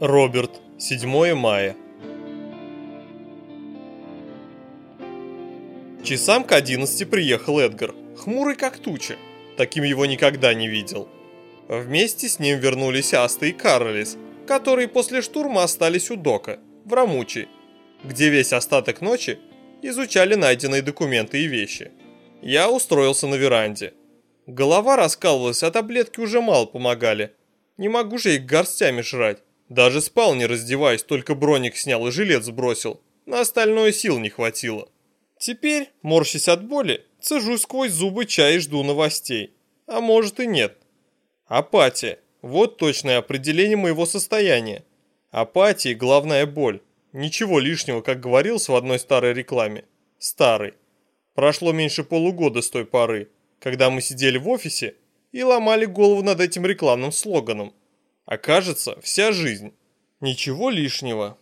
Роберт, 7 мая. Часам к 11 приехал Эдгар, хмурый как туча. Таким его никогда не видел. Вместе с ним вернулись Аста и Карлис, которые после штурма остались у Дока, в Рамучи, где весь остаток ночи изучали найденные документы и вещи. Я устроился на веранде. Голова раскалывалась, а таблетки уже мало помогали. Не могу же их горстями жрать. Даже спал не раздеваясь, только броник снял и жилет сбросил. На остальное сил не хватило. Теперь, морщась от боли, цежу сквозь зубы чай и жду новостей. А может и нет. Апатия. Вот точное определение моего состояния. Апатия – главная боль. Ничего лишнего, как говорилось в одной старой рекламе. Старый. Прошло меньше полугода с той поры, когда мы сидели в офисе и ломали голову над этим рекламным слоганом. Окажется, вся жизнь. Ничего лишнего.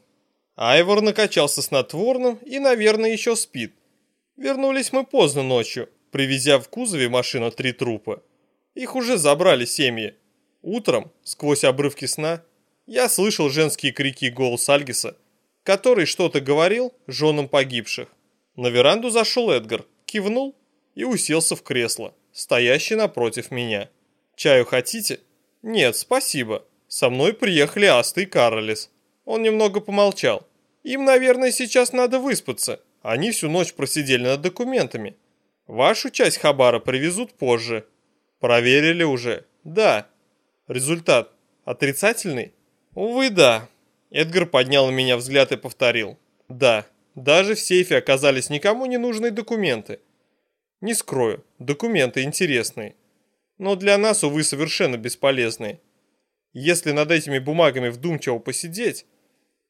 Айвор накачался снотворным и, наверное, еще спит. Вернулись мы поздно ночью, привезя в кузове машину три трупа. Их уже забрали семьи. Утром, сквозь обрывки сна, я слышал женские крики и голос Альгиса, который что-то говорил женам погибших. На веранду зашел Эдгар, кивнул и уселся в кресло, стоящее напротив меня. «Чаю хотите?» «Нет, спасибо», со мной приехали Аста и Каролис. Он немного помолчал. Им, наверное, сейчас надо выспаться. Они всю ночь просидели над документами. Вашу часть Хабара привезут позже. Проверили уже? Да. Результат отрицательный? Увы, да. Эдгар поднял на меня взгляд и повторил. Да, даже в сейфе оказались никому не нужные документы. Не скрою, документы интересные. Но для нас, увы, совершенно бесполезные. Если над этими бумагами вдумчиво посидеть,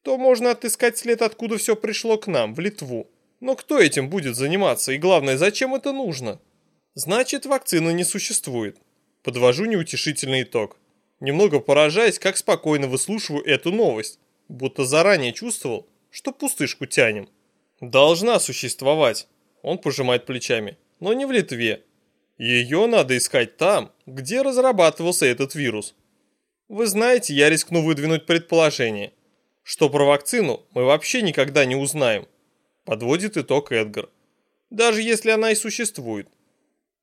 то можно отыскать след, откуда все пришло к нам, в Литву. Но кто этим будет заниматься и главное, зачем это нужно? Значит, вакцины не существует. Подвожу неутешительный итог. Немного поражаясь, как спокойно выслушиваю эту новость, будто заранее чувствовал, что пустышку тянем. Должна существовать, он пожимает плечами, но не в Литве. Ее надо искать там, где разрабатывался этот вирус. Вы знаете, я рискну выдвинуть предположение, что про вакцину мы вообще никогда не узнаем. Подводит итог Эдгар. Даже если она и существует.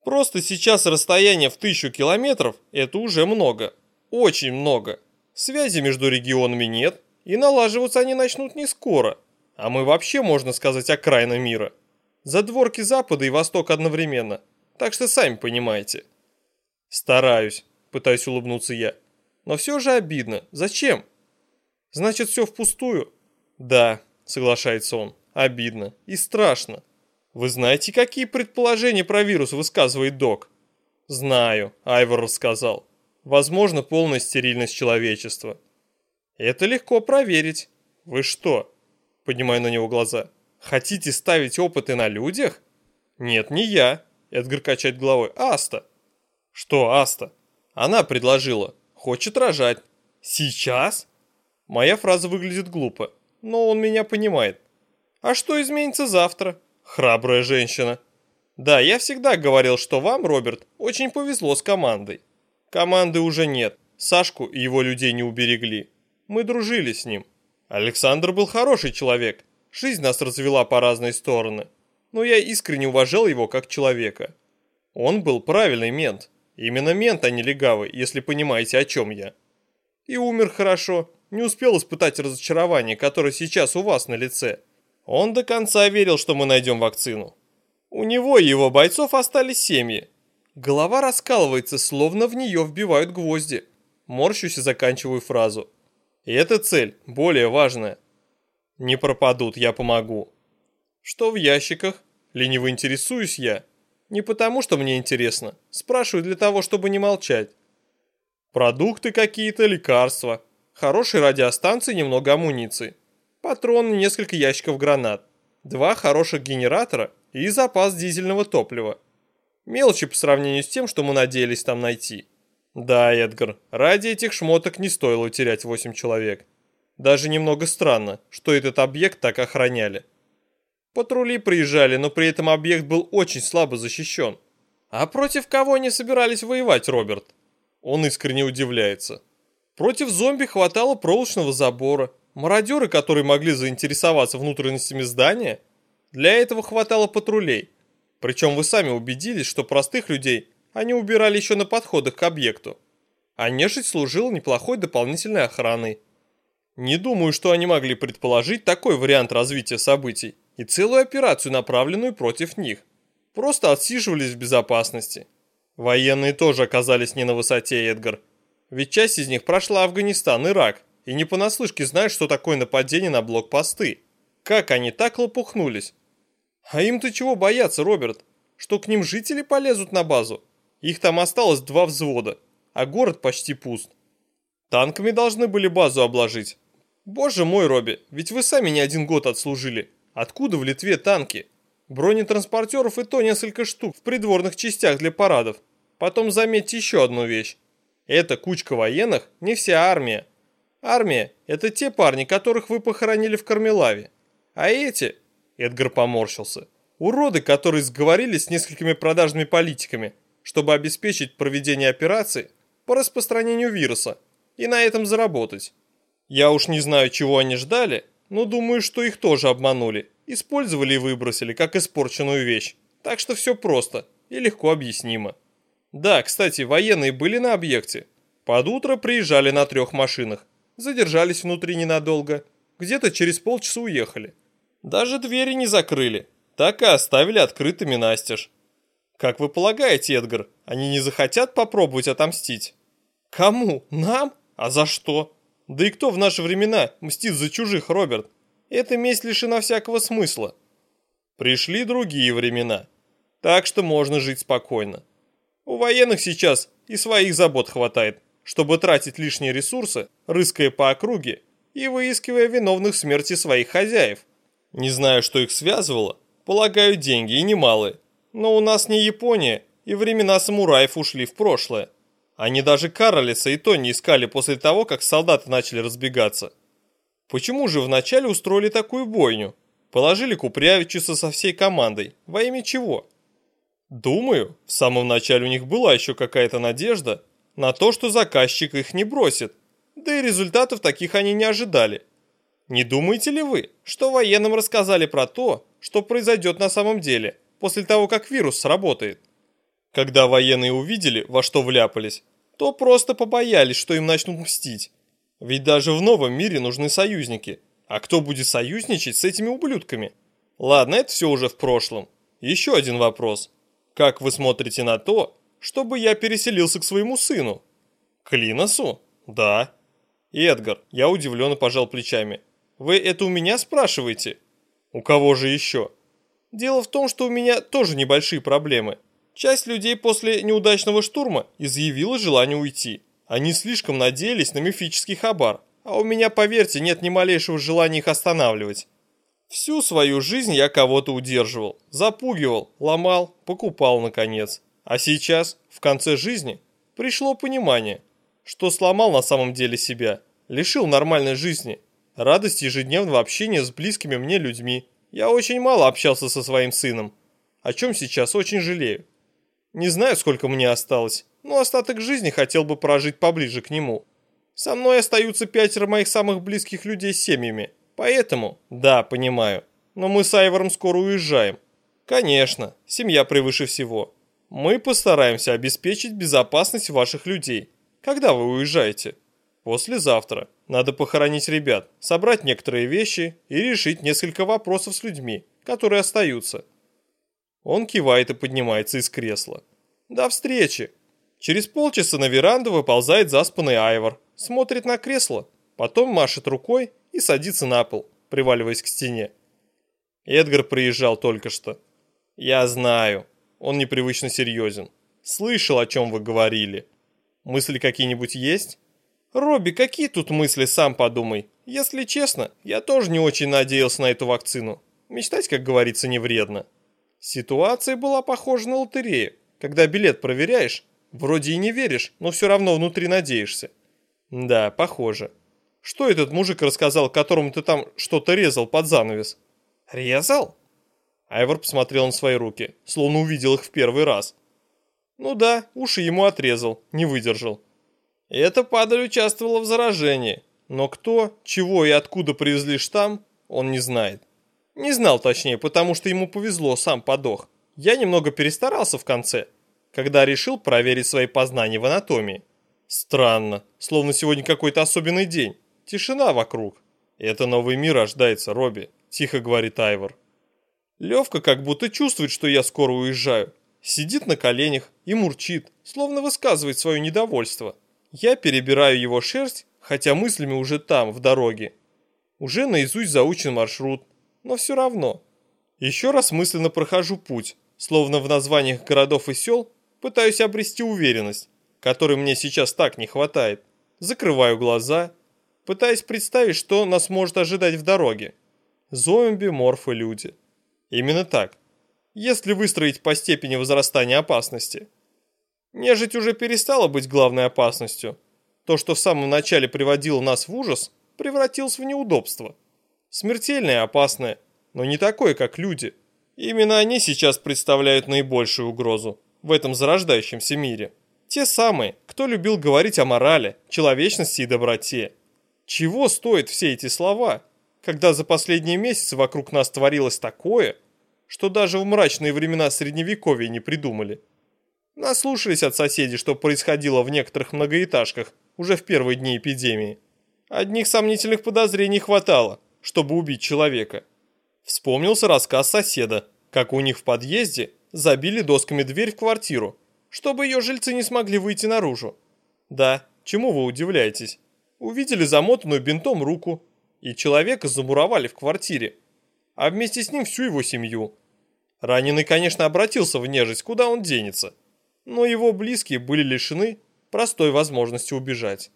Просто сейчас расстояние в тысячу километров – это уже много. Очень много. Связи между регионами нет, и налаживаться они начнут не скоро. А мы вообще, можно сказать, окраина мира. Задворки Запада и Востока одновременно. Так что сами понимаете. Стараюсь, пытаюсь улыбнуться я. Но все же обидно. Зачем? Значит, все впустую? Да, соглашается он. Обидно. И страшно. Вы знаете, какие предположения про вирус высказывает док? Знаю, Айвор рассказал. Возможно, полная стерильность человечества. Это легко проверить. Вы что? Поднимаю на него глаза. Хотите ставить опыты на людях? Нет, не я. Эдгар качает головой. Аста. Что Аста? Она предложила. Хочет рожать. Сейчас? Моя фраза выглядит глупо, но он меня понимает. А что изменится завтра? Храбрая женщина. Да, я всегда говорил, что вам, Роберт, очень повезло с командой. Команды уже нет. Сашку и его людей не уберегли. Мы дружили с ним. Александр был хороший человек. Жизнь нас развела по разные стороны. Но я искренне уважал его как человека. Он был правильный мент. Именно мент, а не легавый, если понимаете, о чем я. И умер хорошо, не успел испытать разочарование, которое сейчас у вас на лице. Он до конца верил, что мы найдем вакцину. У него и его бойцов остались семьи. Голова раскалывается, словно в нее вбивают гвозди. Морщусь и заканчиваю фразу. И эта цель более важная. Не пропадут, я помогу. Что в ящиках? Лениво интересуюсь я. Не потому, что мне интересно. Спрашиваю для того, чтобы не молчать. Продукты какие-то, лекарства. Хорошие радиостанции, немного амуниции. Патроны, несколько ящиков гранат. Два хороших генератора и запас дизельного топлива. Мелочи по сравнению с тем, что мы надеялись там найти. Да, Эдгар, ради этих шмоток не стоило терять восемь человек. Даже немного странно, что этот объект так охраняли. Патрули приезжали, но при этом объект был очень слабо защищен. А против кого они собирались воевать, Роберт? Он искренне удивляется. Против зомби хватало проволочного забора, мародеры, которые могли заинтересоваться внутренностями здания. Для этого хватало патрулей. Причем вы сами убедились, что простых людей они убирали еще на подходах к объекту. А нежить служила неплохой дополнительной охраной. Не думаю, что они могли предположить такой вариант развития событий и целую операцию, направленную против них. Просто отсиживались в безопасности. Военные тоже оказались не на высоте, Эдгар. Ведь часть из них прошла Афганистан, Ирак, и не понаслышке знают, что такое нападение на блокпосты. Как они так лопухнулись? А им-то чего бояться, Роберт? Что к ним жители полезут на базу? Их там осталось два взвода, а город почти пуст. Танками должны были базу обложить. Боже мой, Робби, ведь вы сами не один год отслужили. Откуда в Литве танки? Бронетранспортеров и то несколько штук в придворных частях для парадов. Потом заметьте еще одну вещь. Эта кучка военных не вся армия. Армия – это те парни, которых вы похоронили в Кармелаве. А эти, Эдгар поморщился, уроды, которые сговорились с несколькими продажными политиками, чтобы обеспечить проведение операции по распространению вируса и на этом заработать. Я уж не знаю, чего они ждали, но думаю, что их тоже обманули, использовали и выбросили, как испорченную вещь. Так что все просто и легко объяснимо. Да, кстати, военные были на объекте. Под утро приезжали на трех машинах. Задержались внутри ненадолго. Где-то через полчаса уехали. Даже двери не закрыли. Так и оставили открытыми настежь. Как вы полагаете, Эдгар, они не захотят попробовать отомстить? Кому? Нам? А за что? Да и кто в наши времена мстит за чужих, Роберт? Эта месть лишена всякого смысла. Пришли другие времена. Так что можно жить спокойно. У военных сейчас и своих забот хватает, чтобы тратить лишние ресурсы, рыская по округе и выискивая виновных в смерти своих хозяев. Не знаю, что их связывало, полагаю, деньги и немалые. Но у нас не Япония, и времена самураев ушли в прошлое. Они даже Каролиса и то не искали после того, как солдаты начали разбегаться. Почему же вначале устроили такую бойню? Положили Купрявичуса со всей командой. Во имя чего? Думаю, в самом начале у них была еще какая-то надежда на то, что заказчик их не бросит, да и результатов таких они не ожидали. Не думаете ли вы, что военным рассказали про то, что произойдет на самом деле, после того, как вирус сработает? Когда военные увидели, во что вляпались, то просто побоялись, что им начнут мстить. Ведь даже в новом мире нужны союзники. А кто будет союзничать с этими ублюдками? Ладно, это все уже в прошлом. Еще один вопрос. Как вы смотрите на то, чтобы я переселился к своему сыну? К Линосу? Да. Эдгар, я удивленно пожал плечами. Вы это у меня спрашиваете? У кого же еще? Дело в том, что у меня тоже небольшие проблемы. Часть людей после неудачного штурма изъявила желание уйти. Они слишком надеялись на мифический хабар, а у меня, поверьте, нет ни малейшего желания их останавливать. Всю свою жизнь я кого-то удерживал, запугивал, ломал, покупал наконец. А сейчас, в конце жизни, пришло понимание, что сломал на самом деле себя, лишил нормальной жизни, радости ежедневного общения с близкими мне людьми. Я очень мало общался со своим сыном, о чем сейчас очень жалею. Не знаю, сколько мне осталось, но остаток жизни хотел бы прожить поближе к нему. Со мной остаются пятеро моих самых близких людей с семьями – Поэтому, да, понимаю, но мы с Айвором скоро уезжаем. Конечно, семья превыше всего. Мы постараемся обеспечить безопасность ваших людей. Когда вы уезжаете? Послезавтра. Надо похоронить ребят, собрать некоторые вещи и решить несколько вопросов с людьми, которые остаются. Он кивает и поднимается из кресла. До встречи. Через полчаса на веранду выползает заспанный Айвор, смотрит на кресло, потом машет рукой и садится на пол, приваливаясь к стене. Эдгар приезжал только что. Я знаю, он непривычно серьезен. Слышал, о чем вы говорили. Мысли какие-нибудь есть? Робби, какие тут мысли, сам подумай. Если честно, я тоже не очень надеялся на эту вакцину. Мечтать, как говорится, не вредно. Ситуация была похожа на лотерею. Когда билет проверяешь, вроде и не веришь, но все равно внутри надеешься. Да, похоже. Что этот мужик рассказал, которому ты там что-то резал под занавес? Резал? Айвор посмотрел на свои руки, словно увидел их в первый раз. Ну да, уши ему отрезал, не выдержал. Эта падаль участвовала в заражении, но кто, чего и откуда привезли штамм, он не знает. Не знал точнее, потому что ему повезло, сам подох. Я немного перестарался в конце, когда решил проверить свои познания в анатомии. Странно, словно сегодня какой-то особенный день. Тишина вокруг. Это новый мир рождается, Робби, тихо говорит Айвор. Левка как будто чувствует, что я скоро уезжаю. Сидит на коленях и мурчит, словно высказывает свое недовольство. Я перебираю его шерсть, хотя мыслями уже там, в дороге. Уже наизусть заучен маршрут, но все равно. Еще раз мысленно прохожу путь, словно в названиях городов и сел пытаюсь обрести уверенность, которой мне сейчас так не хватает. Закрываю глаза, пытаясь представить, что нас может ожидать в дороге. Зомби, морфы, люди. Именно так. Если выстроить по степени возрастания опасности. Нежить уже перестала быть главной опасностью. То, что в самом начале приводило нас в ужас, превратилось в неудобство. Смертельное и опасное, но не такое, как люди. Именно они сейчас представляют наибольшую угрозу в этом зарождающемся мире. Те самые, кто любил говорить о морали, человечности и доброте. Чего стоят все эти слова, когда за последние месяцы вокруг нас творилось такое, что даже в мрачные времена Средневековья не придумали? Наслушались от соседей, что происходило в некоторых многоэтажках уже в первые дни эпидемии. Одних сомнительных подозрений хватало, чтобы убить человека. Вспомнился рассказ соседа, как у них в подъезде забили досками дверь в квартиру, чтобы ее жильцы не смогли выйти наружу. Да, чему вы удивляетесь? Увидели замотанную бинтом руку, и человека замуровали в квартире, а вместе с ним всю его семью. Раненый, конечно, обратился в нежесть, куда он денется, но его близкие были лишены простой возможности убежать.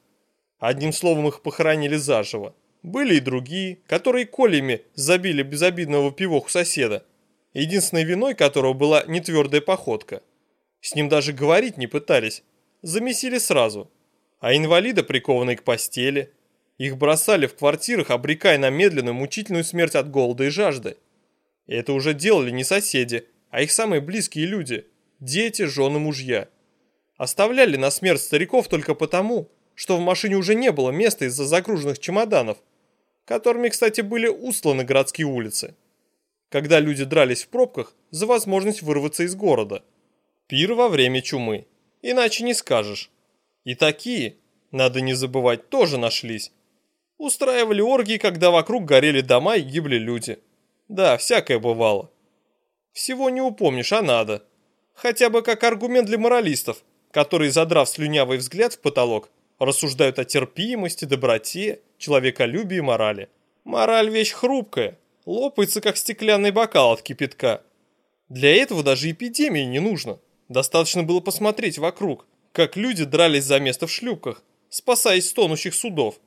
Одним словом, их похоронили заживо. Были и другие, которые колями забили безобидного пивоху соседа, единственной виной которого была нетвердая походка. С ним даже говорить не пытались, замесили сразу. А инвалида, прикованный к постели, их бросали в квартирах, обрекая на медленную мучительную смерть от голода и жажды. И это уже делали не соседи, а их самые близкие люди – дети, жены, мужья. Оставляли на смерть стариков только потому, что в машине уже не было места из-за загруженных чемоданов, которыми, кстати, были устланы городские улицы. Когда люди дрались в пробках за возможность вырваться из города. Пир во время чумы. Иначе не скажешь. И такие, надо не забывать, тоже нашлись. Устраивали оргии, когда вокруг горели дома и гибли люди. Да, всякое бывало. Всего не упомнишь, а надо. Хотя бы как аргумент для моралистов, которые, задрав слюнявый взгляд в потолок, рассуждают о терпимости, доброте, человеколюбии и морали. Мораль вещь хрупкая, лопается как стеклянный бокал от кипятка. Для этого даже эпидемии не нужно. Достаточно было посмотреть вокруг, как люди дрались за место в шлюпках, спасаясь с тонущих судов.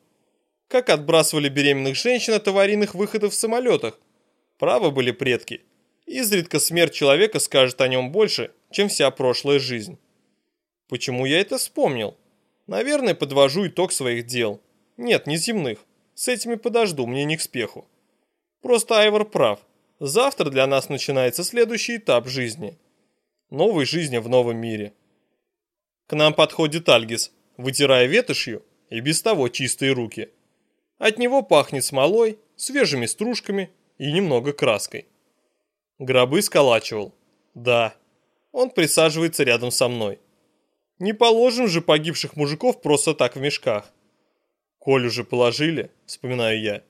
Как отбрасывали беременных женщин от аварийных выходов в самолетах. Правы были предки. Изредка смерть человека скажет о нем больше, чем вся прошлая жизнь. Почему я это вспомнил? Наверное, подвожу итог своих дел. Нет, не земных. С этими подожду, мне не к спеху. Просто Айвор прав. Завтра для нас начинается следующий этап жизни. Новой жизни в новом мире. К нам подходит Альгис, вытирая ветошью и без того чистые руки. От него пахнет смолой, свежими стружками и немного краской. Гробы сколачивал. Да. Он присаживается рядом со мной. Не положим же погибших мужиков просто так в мешках. Колю же положили, вспоминаю я.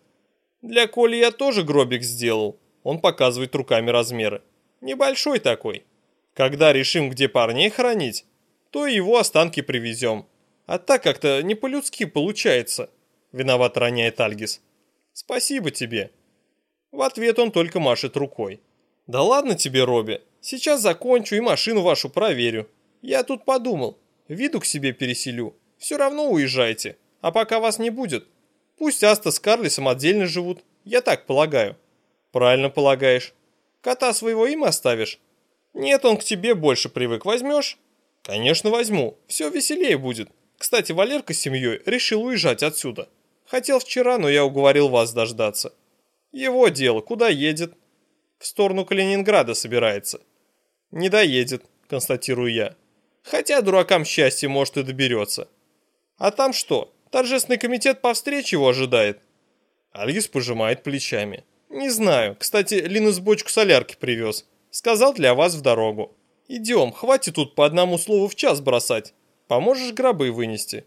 Для Коли я тоже гробик сделал. Он показывает руками размеры. Небольшой такой. Когда решим, где парней хранить, то его останки привезем. А так как-то не по-людски получается. Виноват роняет Альгис. Спасибо тебе. В ответ он только машет рукой. Да ладно тебе, Робби. Сейчас закончу и машину вашу проверю. Я тут подумал. Виду к себе переселю. Все равно уезжайте. А пока вас не будет, пусть Аста с Карлисом отдельно живут. Я так полагаю. Правильно полагаешь. Кота своего им оставишь? Нет, он к тебе больше привык. Возьмешь? Конечно, возьму. Все веселее будет. Кстати, Валерка с семьей решил уезжать отсюда. Хотел вчера, но я уговорил вас дождаться. Его дело. Куда едет? В сторону Калининграда собирается. Не доедет, констатирую я. Хотя дуракам счастье может и доберется. А там что, торжественный комитет по встрече его ожидает? Алис пожимает плечами. Не знаю, кстати, Линус бочку солярки привез. Сказал для вас в дорогу. Идем, хватит тут по одному слову в час бросать. Поможешь гробы вынести?